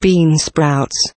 bean sprouts.